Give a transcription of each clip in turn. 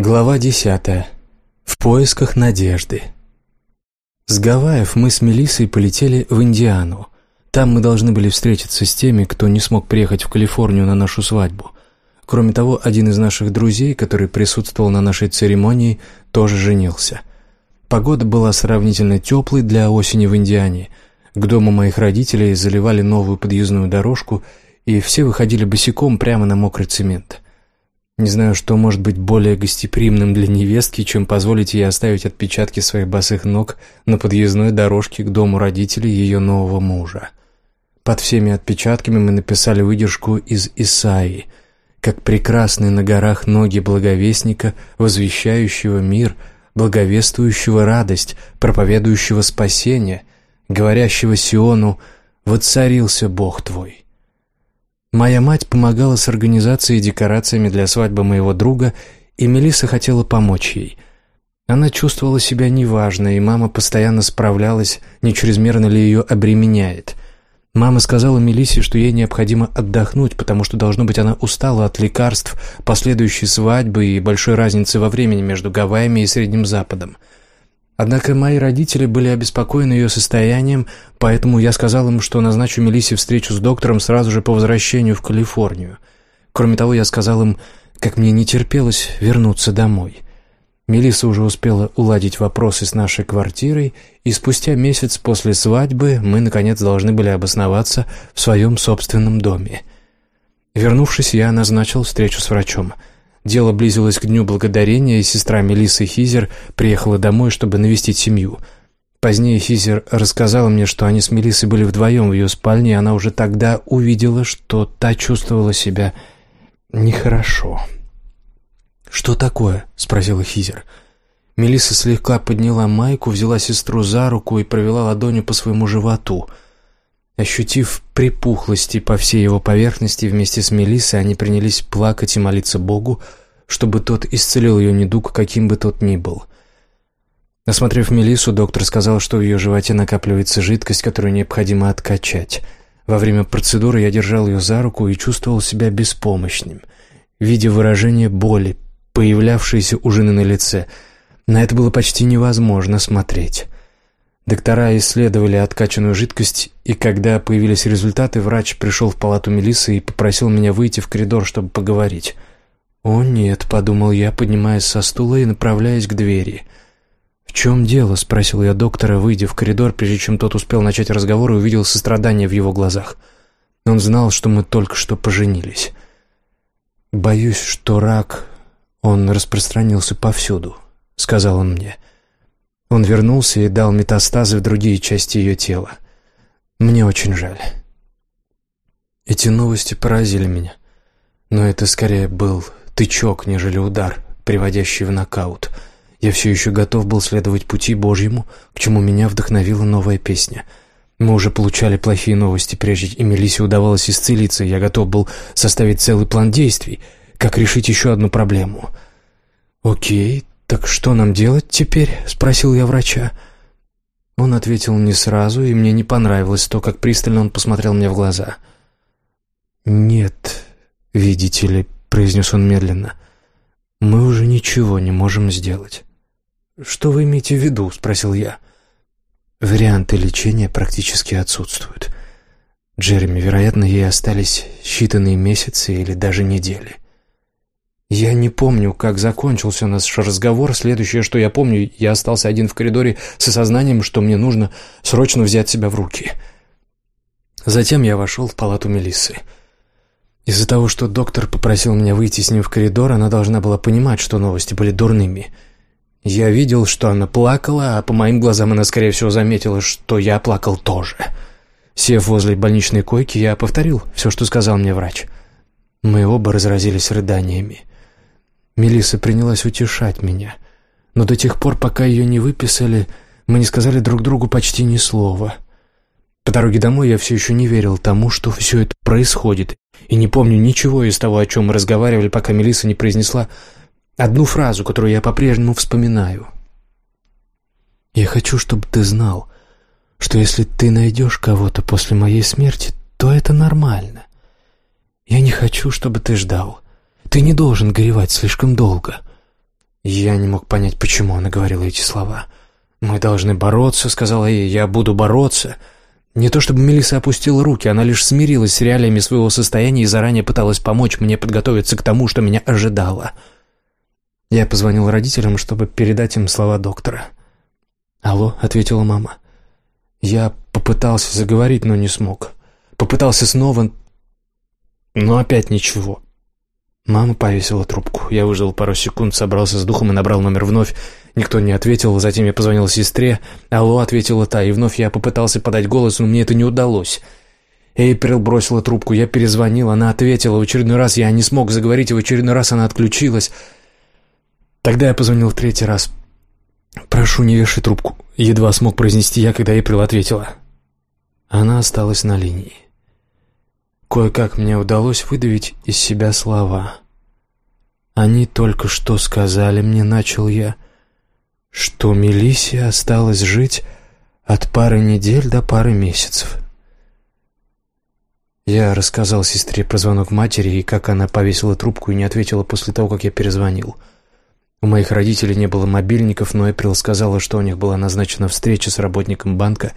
Глава десятая. В поисках надежды. С Гавайев мы с Мелиссой полетели в Индиану. Там мы должны были встретиться с теми, кто не смог приехать в Калифорнию на нашу свадьбу. Кроме того, один из наших друзей, который присутствовал на нашей церемонии, тоже женился. Погода была сравнительно теплой для осени в Индиане. К дому моих родителей заливали новую подъездную дорожку, и все выходили босиком прямо на мокрый цемент. Не знаю, что может быть более гостеприимным для невестки, чем позволить ей оставить отпечатки своих босых ног на подъездной дорожке к дому родителей ее нового мужа. Под всеми отпечатками мы написали выдержку из Исаии, как прекрасны на горах ноги благовестника, возвещающего мир, благовествующего радость, проповедующего спасение, говорящего Сиону «Воцарился Бог твой». Моя мать помогала с организацией и декорациями для свадьбы моего друга, и Мелисса хотела помочь ей. Она чувствовала себя неважно, и мама постоянно справлялась, не чрезмерно ли ее обременяет. Мама сказала Мелиссе, что ей необходимо отдохнуть, потому что, должно быть, она устала от лекарств, последующей свадьбы и большой разницы во времени между Гавайями и Средним Западом – Однако мои родители были обеспокоены ее состоянием, поэтому я сказал им, что назначу Мелиссе встречу с доктором сразу же по возвращению в Калифорнию. Кроме того, я сказал им, как мне не терпелось вернуться домой. Мелисса уже успела уладить вопросы с нашей квартирой, и спустя месяц после свадьбы мы, наконец, должны были обосноваться в своем собственном доме. Вернувшись, я назначил встречу с врачом – Дело близилось к Дню Благодарения, и сестра Мелиссы Хизер приехала домой, чтобы навестить семью. Позднее Хизер рассказала мне, что они с Мелиссой были вдвоем в ее спальне, и она уже тогда увидела, что та чувствовала себя нехорошо. «Что такое?» — спросила Хизер. Мелисса слегка подняла майку, взяла сестру за руку и провела ладонью по своему животу — Ощутив припухлости по всей его поверхности, вместе с Мелиссой они принялись плакать и молиться Богу, чтобы тот исцелил ее недуг, каким бы тот ни был. Осмотрев Мелиссу, доктор сказал, что в ее животе накапливается жидкость, которую необходимо откачать. Во время процедуры я держал ее за руку и чувствовал себя беспомощным. Видя выражение боли, появлявшееся у жены на лице, на это было почти невозможно смотреть. Доктора исследовали откачанную жидкость, и когда появились результаты, врач пришел в палату Мелиссы и попросил меня выйти в коридор, чтобы поговорить. «О, нет», — подумал я, поднимаясь со стула и направляясь к двери. «В чем дело?» — спросил я доктора, выйдя в коридор, прежде чем тот успел начать разговор и увидел сострадание в его глазах. Он знал, что мы только что поженились. «Боюсь, что рак, он распространился повсюду», — сказал он мне. — он вернулся и дал метастазы в другие части ее тела. Мне очень жаль. Эти новости поразили меня. Но это скорее был тычок, нежели удар, приводящий в нокаут. Я все еще готов был следовать пути Божьему, к чему меня вдохновила новая песня. Мы уже получали плохие новости, прежде чем Мелисе удавалось исцелиться, я готов был составить целый план действий, как решить еще одну проблему. «Окей, «Так что нам делать теперь?» — спросил я врача. Он ответил не сразу, и мне не понравилось то, как пристально он посмотрел мне в глаза. «Нет, видите ли», — произнес он медленно, — «мы уже ничего не можем сделать». «Что вы имеете в виду?» — спросил я. «Варианты лечения практически отсутствуют. Джереми, вероятно, ей остались считанные месяцы или даже недели». Я не помню, как закончился наш разговор. Следующее, что я помню, я остался один в коридоре с осознанием, что мне нужно срочно взять себя в руки. Затем я вошел в палату Мелиссы. Из-за того, что доктор попросил меня выйти с ним в коридор, она должна была понимать, что новости были дурными. Я видел, что она плакала, а по моим глазам она, скорее всего, заметила, что я плакал тоже. Сев возле больничной койки, я повторил все, что сказал мне врач. Мы оба разразились рыданиями. Мелисса принялась утешать меня. Но до тех пор, пока ее не выписали, мы не сказали друг другу почти ни слова. По дороге домой я все еще не верил тому, что все это происходит, и не помню ничего из того, о чем мы разговаривали, пока Мелисса не произнесла одну фразу, которую я по-прежнему вспоминаю. «Я хочу, чтобы ты знал, что если ты найдешь кого-то после моей смерти, то это нормально. Я не хочу, чтобы ты ждал. Ты не должен горевать слишком долго. Я не мог понять, почему она говорила эти слова. «Мы должны бороться», — сказала ей, — «я буду бороться». Не то чтобы Мелисса опустила руки, она лишь смирилась с реалиями своего состояния и заранее пыталась помочь мне подготовиться к тому, что меня ожидало. Я позвонил родителям, чтобы передать им слова доктора. «Алло», — ответила мама. Я попытался заговорить, но не смог. Попытался снова, но опять ничего. Мама повесила трубку. Я выждал пару секунд, собрался с духом и набрал номер вновь. Никто не ответил, затем я позвонил сестре. «Алло», — ответила та, и вновь я попытался подать голос, но мне это не удалось. Эйприл бросила трубку, я перезвонил, она ответила. В очередной раз я не смог заговорить, и в очередной раз она отключилась. Тогда я позвонил в третий раз. «Прошу, не вешай трубку», — едва смог произнести я, когда Эйприл ответила. Она осталась на линии. Кое-как мне удалось выдавить из себя слова. «Они только что сказали мне», — начал я, — «что Мелиссия осталась жить от пары недель до пары месяцев». Я рассказал сестре про звонок матери и как она повесила трубку и не ответила после того, как я перезвонил. У моих родителей не было мобильников, но Эприл сказала, что у них была назначена встреча с работником банка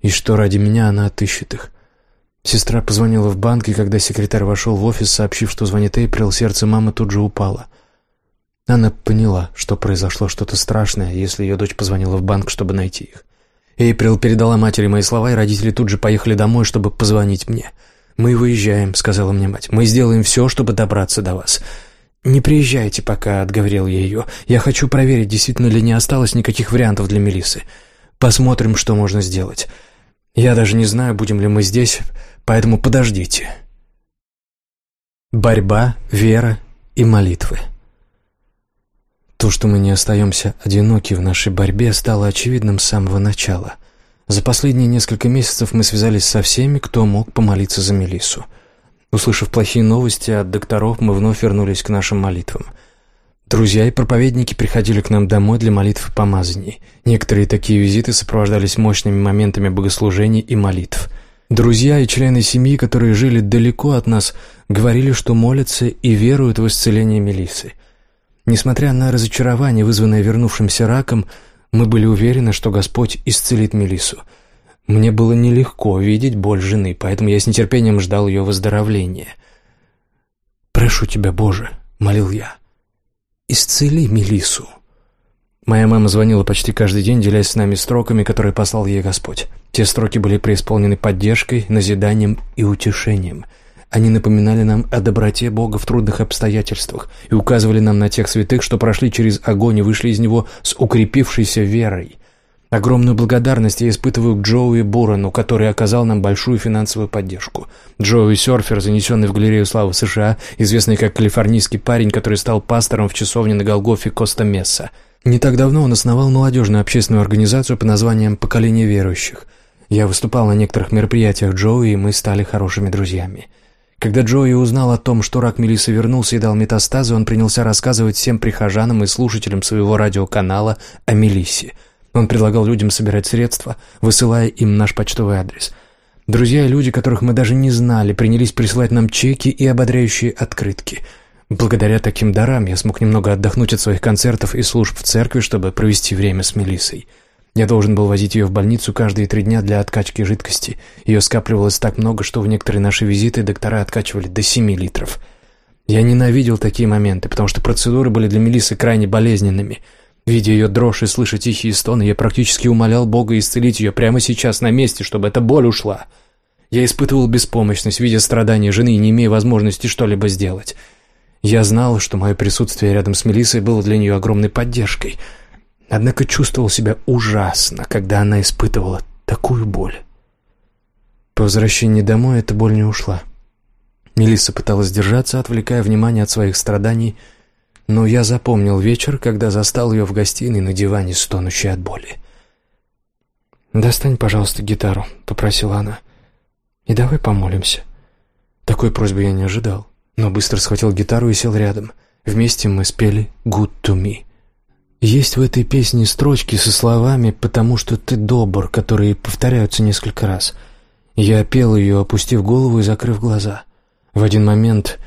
и что ради меня она отыщет их. Сестра позвонила в банк, и когда секретарь вошел в офис, сообщив, что звонит Эйприл, сердце мамы тут же упало. Она поняла, что произошло что-то страшное, если ее дочь позвонила в банк, чтобы найти их. Эйприл передала матери мои слова, и родители тут же поехали домой, чтобы позвонить мне. «Мы выезжаем», — сказала мне мать. «Мы сделаем все, чтобы добраться до вас». «Не приезжайте пока», — отговорил я ее. «Я хочу проверить, действительно ли не осталось никаких вариантов для Мелисы. Посмотрим, что можно сделать. Я даже не знаю, будем ли мы здесь Поэтому подождите. Борьба, вера и молитвы. То, что мы не остаемся одиноки в нашей борьбе, стало очевидным с самого начала. За последние несколько месяцев мы связались со всеми, кто мог помолиться за Мелиссу. Услышав плохие новости от докторов, мы вновь вернулись к нашим молитвам. Друзья и проповедники приходили к нам домой для молитв и помазаний. Некоторые такие визиты сопровождались мощными моментами богослужений и молитв – Друзья и члены семьи, которые жили далеко от нас, говорили, что молятся и веруют в исцеление Мелиссы. Несмотря на разочарование, вызванное вернувшимся раком, мы были уверены, что Господь исцелит Мелиссу. Мне было нелегко видеть боль жены, поэтому я с нетерпением ждал ее выздоровления. «Прошу тебя, Боже», — молил я, — «исцели Мелиссу». Моя мама звонила почти каждый день, делясь с нами строками, которые послал ей Господь. Те строки были преисполнены поддержкой, назиданием и утешением. Они напоминали нам о доброте Бога в трудных обстоятельствах и указывали нам на тех святых, что прошли через огонь и вышли из него с укрепившейся верой. Огромную благодарность я испытываю к Джоуи Бурану, который оказал нам большую финансовую поддержку. Джоуи серфер, занесенный в галерею славы США, известный как калифорнийский парень, который стал пастором в часовне на Голгофе Коста-Месса – не так давно он основал молодежную общественную организацию по названием «Поколение верующих». Я выступал на некоторых мероприятиях Джоуи, и мы стали хорошими друзьями. Когда Джоуи узнал о том, что рак Мелисы вернулся и дал метастазы, он принялся рассказывать всем прихожанам и слушателям своего радиоканала о Мелиссе. Он предлагал людям собирать средства, высылая им наш почтовый адрес. Друзья и люди, которых мы даже не знали, принялись присылать нам чеки и ободряющие открытки – Благодаря таким дарам я смог немного отдохнуть от своих концертов и служб в церкви, чтобы провести время с Мелиссой. Я должен был возить ее в больницу каждые три дня для откачки жидкости. Ее скапливалось так много, что в некоторые наши визиты доктора откачивали до семи литров. Я ненавидел такие моменты, потому что процедуры были для Мелисы крайне болезненными. Видя ее дрожь и слыша тихие стоны, я практически умолял Бога исцелить ее прямо сейчас на месте, чтобы эта боль ушла. Я испытывал беспомощность, видя страдания жены и не имея возможности что-либо сделать. Я знал, что мое присутствие рядом с Мелиссой было для нее огромной поддержкой, однако чувствовал себя ужасно, когда она испытывала такую боль. По возвращении домой эта боль не ушла. Мелисса пыталась держаться, отвлекая внимание от своих страданий, но я запомнил вечер, когда застал ее в гостиной на диване, стонущей от боли. «Достань, пожалуйста, гитару», — попросила она, — «и давай помолимся». Такой просьбы я не ожидал но быстро схватил гитару и сел рядом. Вместе мы спели «Good to me». Есть в этой песне строчки со словами «потому что ты добр», которые повторяются несколько раз. Я пел ее, опустив голову и закрыв глаза. В один момент,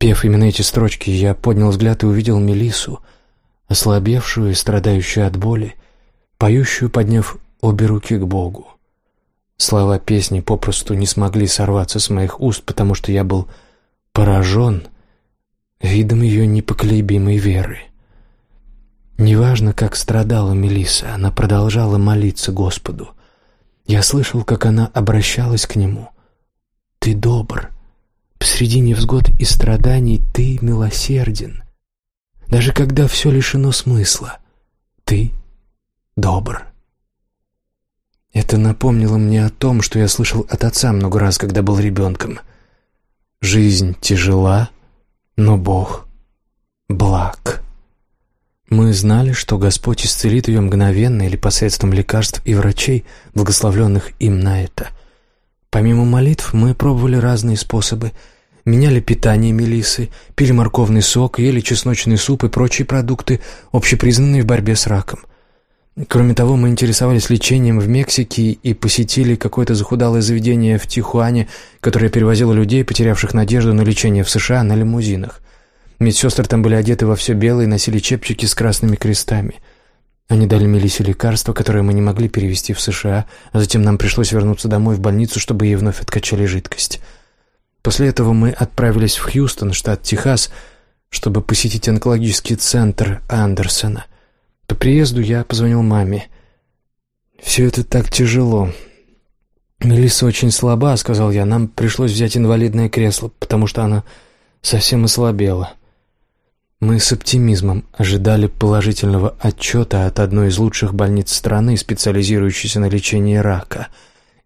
пев именно эти строчки, я поднял взгляд и увидел Мелису. ослабевшую и страдающую от боли, поющую, подняв обе руки к Богу. Слова песни попросту не смогли сорваться с моих уст, потому что я был поражен видом ее непоколебимой веры. Неважно, как страдала Мелисса, она продолжала молиться Господу. Я слышал, как она обращалась к Нему. «Ты добр. Посреди невзгод и страданий Ты милосерден. Даже когда все лишено смысла, Ты добр». Это напомнило мне о том, что я слышал от отца много раз, когда был ребенком. «Жизнь тяжела, но Бог благ». Мы знали, что Господь исцелит ее мгновенно или посредством лекарств и врачей, благословленных им на это. Помимо молитв мы пробовали разные способы. Меняли питание Мелисы, пили морковный сок, ели чесночный суп и прочие продукты, общепризнанные в борьбе с раком. Кроме того, мы интересовались лечением в Мексике и посетили какое-то захудалое заведение в Тихуане, которое перевозило людей, потерявших надежду на лечение в США, на лимузинах. Медсестры там были одеты во все белое и носили чепчики с красными крестами. Они дали Мелисе лекарства, которые мы не могли перевести в США, а затем нам пришлось вернуться домой в больницу, чтобы ей вновь откачали жидкость. После этого мы отправились в Хьюстон, штат Техас, чтобы посетить онкологический центр Андерсона. По приезду я позвонил маме. «Все это так тяжело. Мелисса очень слаба», — сказал я. «Нам пришлось взять инвалидное кресло, потому что она совсем ослабела». Мы с оптимизмом ожидали положительного отчета от одной из лучших больниц страны, специализирующейся на лечении рака.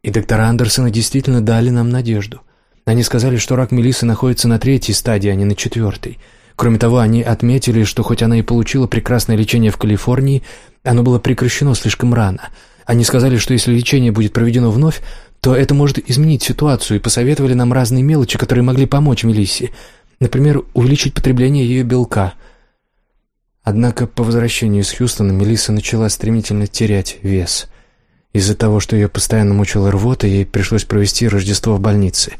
И доктора Андерсона действительно дали нам надежду. Они сказали, что рак Мелисы находится на третьей стадии, а не на четвертой. Кроме того, они отметили, что хоть она и получила прекрасное лечение в Калифорнии, оно было прекращено слишком рано. Они сказали, что если лечение будет проведено вновь, то это может изменить ситуацию, и посоветовали нам разные мелочи, которые могли помочь Мелиссе. Например, увеличить потребление ее белка. Однако по возвращению из Хьюстона Мелисса начала стремительно терять вес. Из-за того, что ее постоянно мучила рвота, ей пришлось провести Рождество в больнице.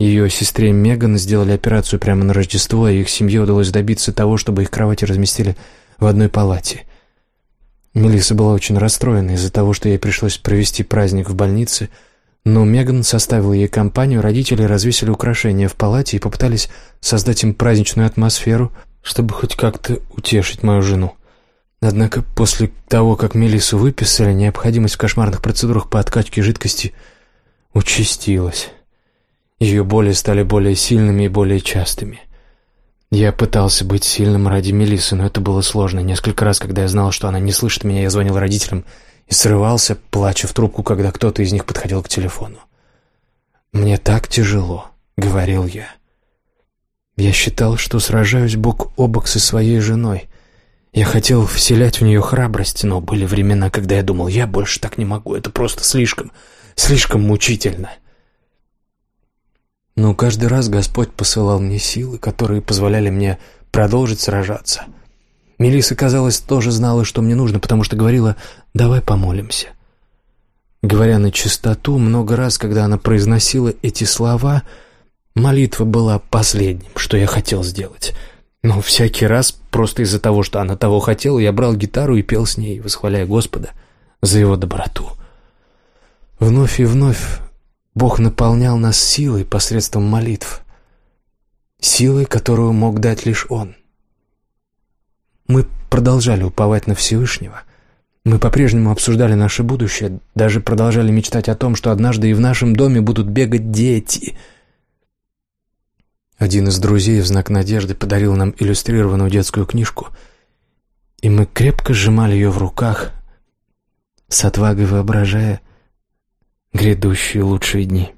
Ее сестре Меган сделали операцию прямо на Рождество, и их семье удалось добиться того, чтобы их кровати разместили в одной палате. Мелисса была очень расстроена из-за того, что ей пришлось провести праздник в больнице – но Меган составила ей компанию, родители развесили украшения в палате и попытались создать им праздничную атмосферу, чтобы хоть как-то утешить мою жену. Однако после того, как Мелиссу выписали, необходимость в кошмарных процедурах по откачке жидкости участилась. Ее боли стали более сильными и более частыми. Я пытался быть сильным ради Мелиссы, но это было сложно. Несколько раз, когда я знал, что она не слышит меня, я звонил родителям – и срывался, плача в трубку, когда кто-то из них подходил к телефону. «Мне так тяжело», — говорил я. Я считал, что сражаюсь бок о бок со своей женой. Я хотел вселять в нее храбрость, но были времена, когда я думал, я больше так не могу, это просто слишком, слишком мучительно. Но каждый раз Господь посылал мне силы, которые позволяли мне продолжить сражаться — Мелисса, казалось, тоже знала, что мне нужно, потому что говорила «давай помолимся». Говоря на чистоту, много раз, когда она произносила эти слова, молитва была последним, что я хотел сделать. Но всякий раз, просто из-за того, что она того хотела, я брал гитару и пел с ней, восхваляя Господа за его доброту. Вновь и вновь Бог наполнял нас силой посредством молитв, силой, которую мог дать лишь Он — мы продолжали уповать на Всевышнего. Мы по-прежнему обсуждали наше будущее, даже продолжали мечтать о том, что однажды и в нашем доме будут бегать дети. Один из друзей в знак надежды подарил нам иллюстрированную детскую книжку, и мы крепко сжимали ее в руках, с отвагой воображая грядущие лучшие дни.